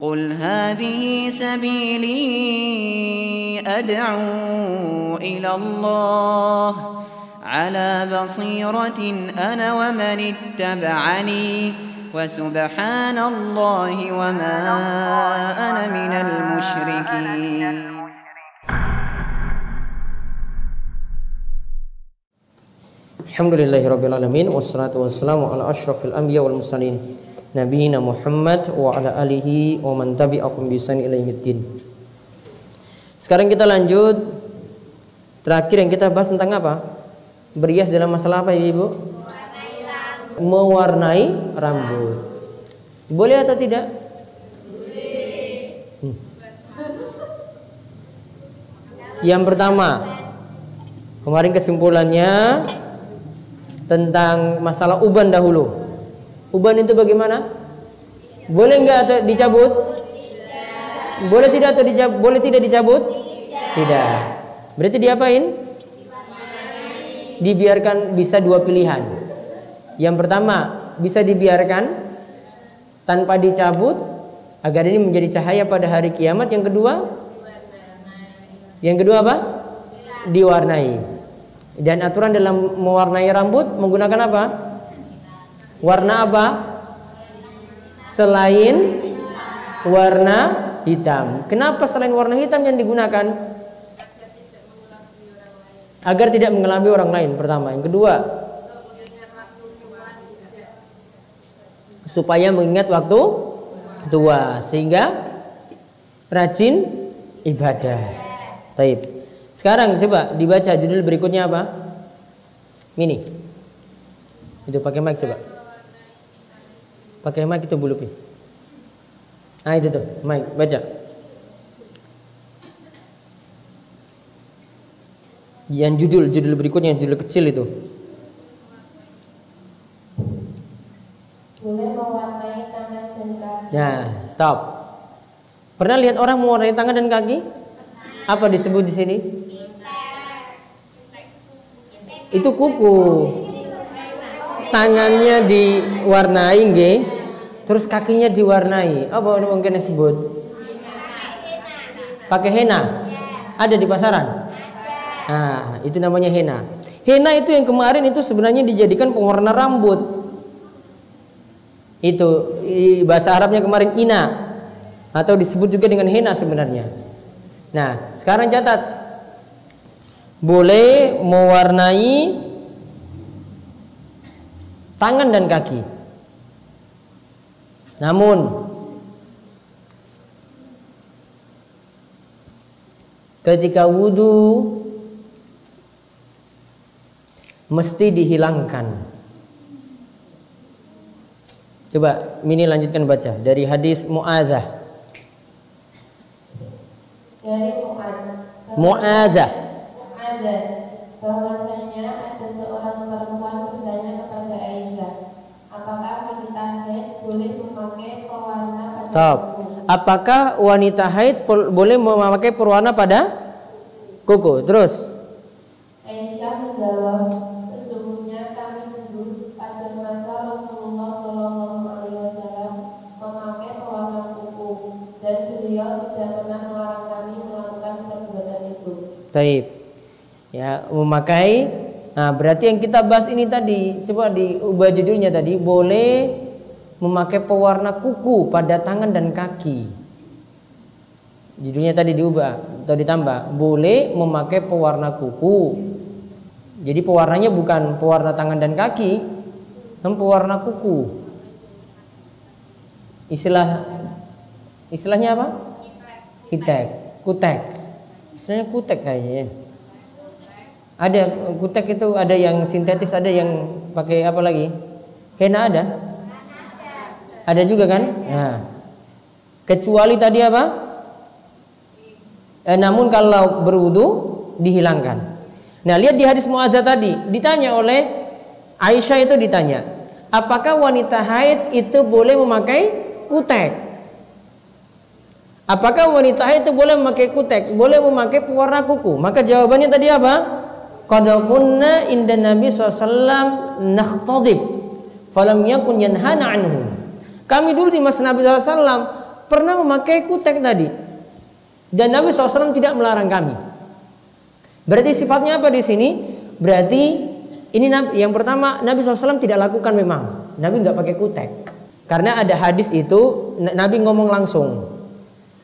قل هذه سبيلي أدعو إلى الله على بصيرة أنا ومن اتبعني وسبحان الله وما أنا من المشركين الحمد لله رب العالمين والصلاة والسلام على أشرف الأنبياء والمرسلين Nabiina Muhammad wa ala alihi wa man tabi'akum bisan ila yaumiddin Sekarang kita lanjut Terakhir yang kita bahas tentang apa? Berias dalam masalah apa Ibu? Mewarnai rambut Boleh atau tidak? Hmm. Yang pertama Kemarin kesimpulannya tentang masalah uban dahulu. Uban itu bagaimana? Boleh enggak atau dicabut? Boleh tidak atau dicabut? Boleh tidak dicabut? Tidak. Berarti diapain? Dibiarkan bisa dua pilihan. Yang pertama, bisa dibiarkan tanpa dicabut agar ini menjadi cahaya pada hari kiamat. Yang kedua? Yang kedua apa? Diwarnai. Dan aturan dalam mewarnai rambut menggunakan apa? Warna apa? Selain warna hitam. Kenapa selain warna hitam yang digunakan? Agar tidak mengelabui orang lain pertama. Yang kedua, supaya mengingat waktu tua sehingga rajin ibadah. Taib. Sekarang coba dibaca judul berikutnya apa? Ini. Itu pakai mic coba. Pakai mic itu bulu pi. Nah itu tuh, mic, baca. Yang judul, judul berikutnya yang judul kecil itu. Boleh mewarnai tangan dan kaki. Nah, stop. Pernah lihat orang mewarnai tangan dan kaki? Apa disebut di sini? itu kuku tangannya diwarnai nggih terus kakinya diwarnai. Apa mungkin disebut? Pakai henna? Ada di pasaran? Nah itu namanya henna. Henna itu yang kemarin itu sebenarnya dijadikan pewarna rambut. Itu bahasa Arabnya kemarin ina. Atau disebut juga dengan henna sebenarnya. Nah sekarang catat. Boleh mewarnai tangan dan kaki. Namun ketika wudhu mesti dihilangkan. Coba Mini lanjutkan baca dari hadis Muadzah. Dari Mu'ad. Muadzah. ada bahwasanya ada seorang perempuan bertanya kepada Aisyah, apakah wanita haid boleh memakai kuku? Apakah wanita haid boleh memakai pewarna pada kuku? Terus. Aisyah menjawab, sesungguhnya kami dulu pada masa Rasulullah Shallallahu Alaihi Wasallam memakai pewarna kuku dan beliau tidak pernah melarang kami melakukan perbuatan itu. Taib. Ya, memakai Nah, berarti yang kita bahas ini tadi, coba diubah judulnya tadi, boleh memakai pewarna kuku pada tangan dan kaki. Judulnya tadi diubah atau ditambah, boleh memakai pewarna kuku. Jadi pewarnanya bukan pewarna tangan dan kaki, namun pewarna kuku. Istilah istilahnya apa? Hitek, kutek. Istilahnya kutek kayaknya. ya. Ada kutek itu ada yang sintetis, ada yang pakai apa lagi? Henna ada? Ada juga kan? Nah. Kecuali tadi apa? Eh, namun kalau berwudu dihilangkan. Nah, lihat di hadis Muazzah tadi, ditanya oleh Aisyah itu ditanya, apakah wanita haid itu boleh memakai kutek? Apakah wanita haid itu boleh memakai kutek? Boleh memakai pewarna kuku? Maka jawabannya tadi apa? Qad kunna inda Nabi SAW nakhtadib falam yakun yanhana anhu. Kami dulu di masa Nabi SAW pernah memakai kutek tadi. Dan Nabi SAW tidak melarang kami. Berarti sifatnya apa di sini? Berarti ini yang pertama Nabi SAW tidak lakukan memang. Nabi nggak pakai kutek. Karena ada hadis itu Nabi ngomong langsung.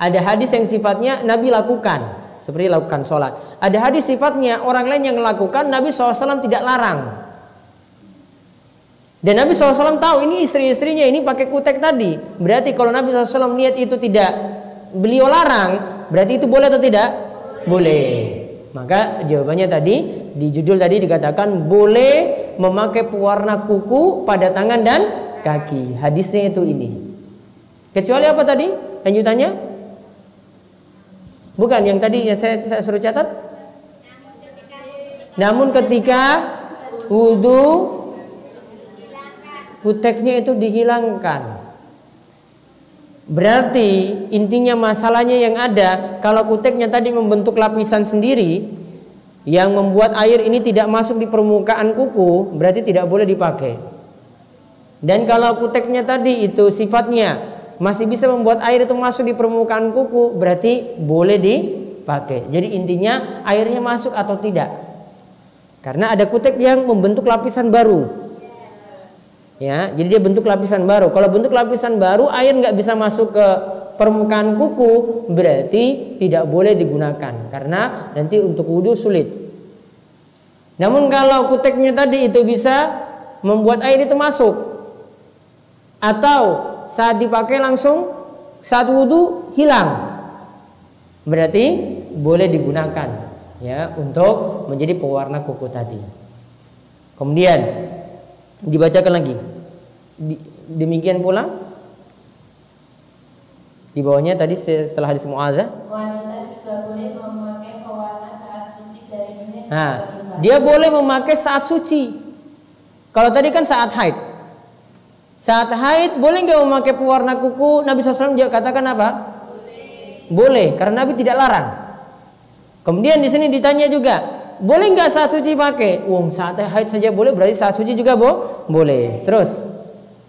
Ada hadis yang sifatnya Nabi lakukan seperti lakukan sholat. Ada hadis sifatnya orang lain yang melakukan Nabi SAW tidak larang. Dan Nabi SAW tahu ini istri-istrinya ini pakai kutek tadi. Berarti kalau Nabi SAW niat itu tidak beliau larang, berarti itu boleh atau tidak? Boleh. Maka jawabannya tadi di judul tadi dikatakan boleh memakai pewarna kuku pada tangan dan kaki. Hadisnya itu ini. Kecuali apa tadi? Lanjutannya? Bukan yang tadi yang saya, saya suruh catat. Namun ketika wudhu kuteknya itu dihilangkan. Berarti intinya masalahnya yang ada kalau kuteknya tadi membentuk lapisan sendiri yang membuat air ini tidak masuk di permukaan kuku, berarti tidak boleh dipakai. Dan kalau kuteknya tadi itu sifatnya masih bisa membuat air itu masuk di permukaan kuku, berarti boleh dipakai. Jadi intinya airnya masuk atau tidak. Karena ada kutek yang membentuk lapisan baru ya jadi dia bentuk lapisan baru. Kalau bentuk lapisan baru air nggak bisa masuk ke permukaan kuku berarti tidak boleh digunakan. Karena nanti untuk wudhu sulit. Namun kalau kuteknya tadi itu bisa membuat air itu masuk. Atau saat dipakai langsung saat wudhu hilang. Berarti boleh digunakan ya untuk menjadi pewarna kuku tadi. Kemudian Dibacakan lagi. Demikian pula di bawahnya tadi setelah hadis Muadzah. Wanita juga boleh memakai pewarna saat suci dari Senin Nah, dia boleh memakai saat suci. Kalau tadi kan saat haid. Saat haid boleh nggak memakai pewarna kuku? Nabi SAW juga katakan apa? Boleh. Boleh, karena Nabi tidak larang. Kemudian di sini ditanya juga, boleh nggak saat suci pakai? Wong saat haid saja boleh, berarti saat suci juga bo? boleh. Terus?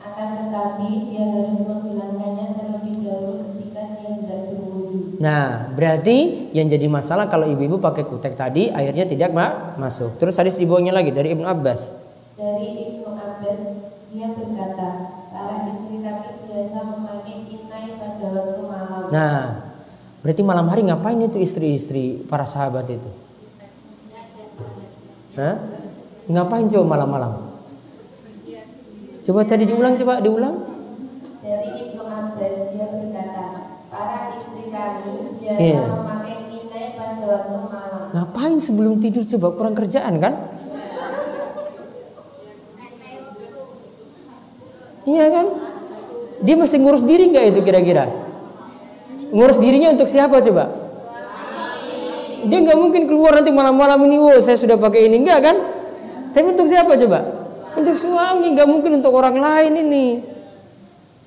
Akan tetapi dia harus menghilangkannya terlebih dahulu ketika dia hendak berwudu. Nah, berarti yang jadi masalah kalau ibu-ibu pakai kutek tadi airnya tidak ma masuk. Terus hadis ibunya lagi dari Ibnu Abbas. Dari Ibnu Abbas dia berkata, para istri kami biasa memakai inai pada waktu malam. Nah, berarti malam hari ngapain itu istri-istri para sahabat itu? Hah? Ngapain coba malam-malam? Coba tadi diulang coba diulang. Dari Ibnu Abbas dia berkata, para istri kami biasa yeah. memakai inai pada waktu malam. Ngapain sebelum tidur coba kurang kerjaan kan? Iya kan? Dia masih ngurus diri nggak itu kira-kira? Ngurus dirinya untuk siapa coba? Dia nggak mungkin keluar nanti malam-malam ini, wow saya sudah pakai ini, enggak kan? Tapi untuk siapa coba? Untuk suami, nggak mungkin untuk orang lain ini.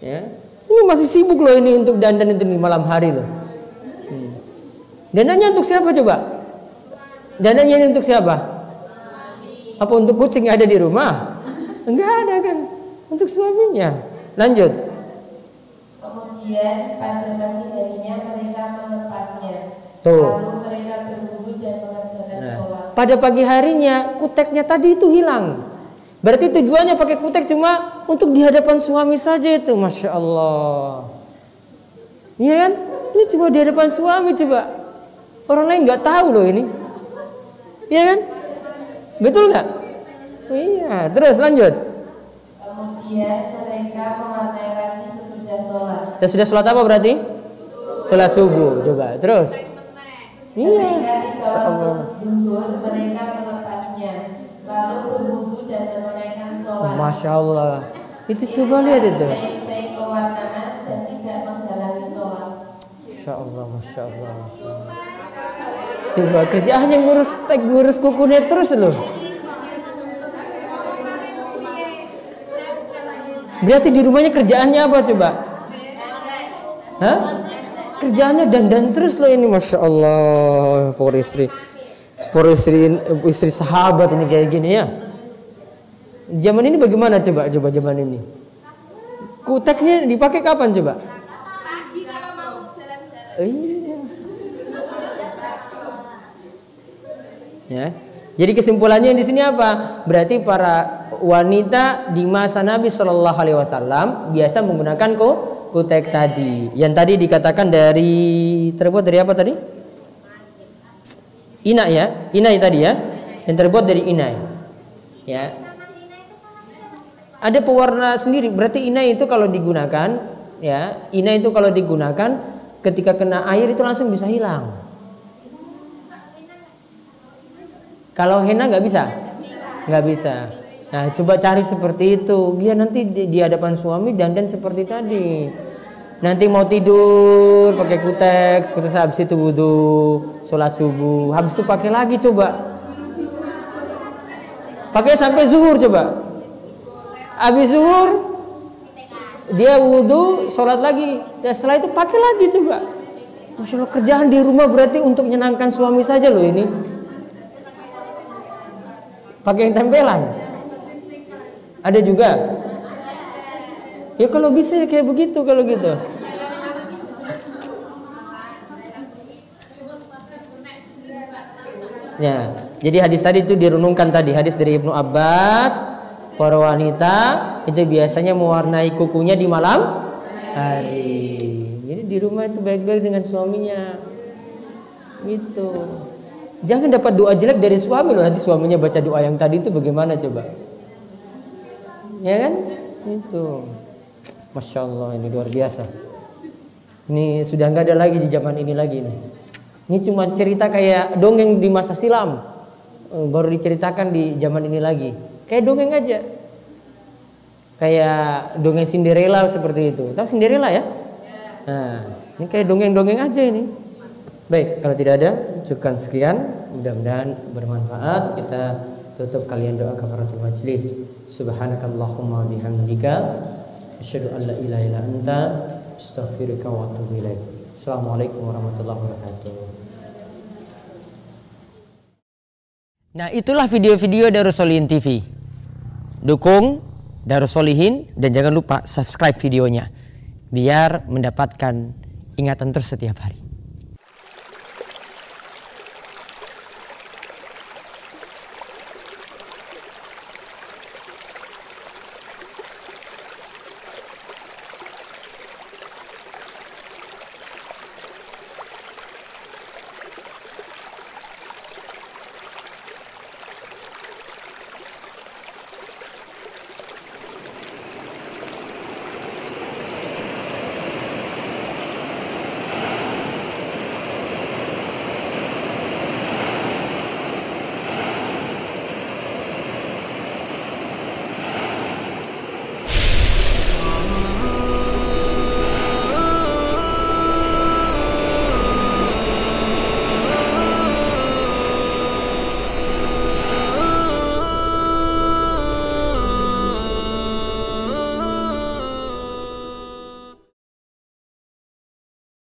Ya, ini masih sibuk loh ini untuk dandan itu di malam hari loh. Hmm. Dandannya untuk siapa coba? Dandannya ini untuk siapa? Apa untuk kucing yang ada di rumah? Enggak ada kan? Untuk suaminya. Lanjut. Kemudian pada pagi harinya mereka melepasnya. Tuh. Lalu pada pagi harinya kuteknya tadi itu hilang. Berarti tujuannya pakai kutek cuma untuk di hadapan suami saja itu, masya Allah. Iya kan? Ini cuma di hadapan suami coba. Orang lain nggak tahu loh ini. Iya kan? Betul nggak? Iya. Terus lanjut. Kemudian mereka mewarnai lagi sesudah sholat. Sesudah sholat apa berarti? Sholat subuh. Coba. Terus. Iya. Allah. mereka melepasnya, lalu berwudu dan menunaikan sholat. Masya Allah. Itu coba lihat itu. dan tidak menghalangi sholat. Masya Allah, Masya Allah, Masya Allah. Coba kerjaannya ngurus ngurus kukunya terus loh. Berarti di rumahnya kerjaannya apa coba? Hah? Kerjanya dandan terus loh ini masya Allah for istri for istri istri sahabat ini kayak gini ya zaman ini bagaimana coba coba zaman ini kuteknya dipakai kapan coba Iya. Ya. Jadi kesimpulannya di sini apa? Berarti para wanita di masa Nabi Shallallahu Alaihi Wasallam biasa menggunakan ko kutek tadi. Yang tadi dikatakan dari terbuat dari apa tadi? Inai ya, inai tadi ya. Yang terbuat dari inai. Ya. Ada pewarna sendiri. Berarti inai itu kalau digunakan, ya, inai itu kalau digunakan ketika kena air itu langsung bisa hilang. Kalau henna nggak bisa, nggak bisa. Nah, coba cari seperti itu, biar nanti di, di hadapan suami dandan seperti tadi. Nanti mau tidur pakai kuteks, terus habis itu wudhu, sholat subuh, habis itu pakai lagi coba. Pakai sampai zuhur coba. Habis zuhur dia wudhu, sholat lagi. Dan setelah itu pakai lagi coba. Masya Allah kerjaan di rumah berarti untuk menyenangkan suami saja loh ini pakai yang tempelan ada juga ya kalau bisa ya kayak begitu kalau gitu ya jadi hadis tadi itu dirunungkan tadi hadis dari Ibnu Abbas para wanita itu biasanya mewarnai kukunya di malam hari jadi di rumah itu baik-baik dengan suaminya gitu Jangan dapat doa jelek dari suami loh nanti suaminya baca doa yang tadi itu bagaimana coba? Ya kan? Itu. Masya Allah ini luar biasa. Ini sudah nggak ada lagi di zaman ini lagi nih. Ini cuma cerita kayak dongeng di masa silam. Eh, baru diceritakan di zaman ini lagi. Kayak dongeng aja. Kayak dongeng Cinderella seperti itu. Tahu Cinderella ya? Nah, ini kayak dongeng-dongeng aja ini. Baik, kalau tidak ada, cukupkan sekian. Mudah-mudahan bermanfaat. Kita tutup kalian doa kafaratul majlis. Subhanakallahumma bihamdika asyhadu an la ilaha illa anta astaghfiruka wa atubu ilaik. Assalamualaikum warahmatullahi wabarakatuh. Nah, itulah video-video Darussolihin TV. Dukung Darussolihin dan jangan lupa subscribe videonya biar mendapatkan ingatan terus setiap hari.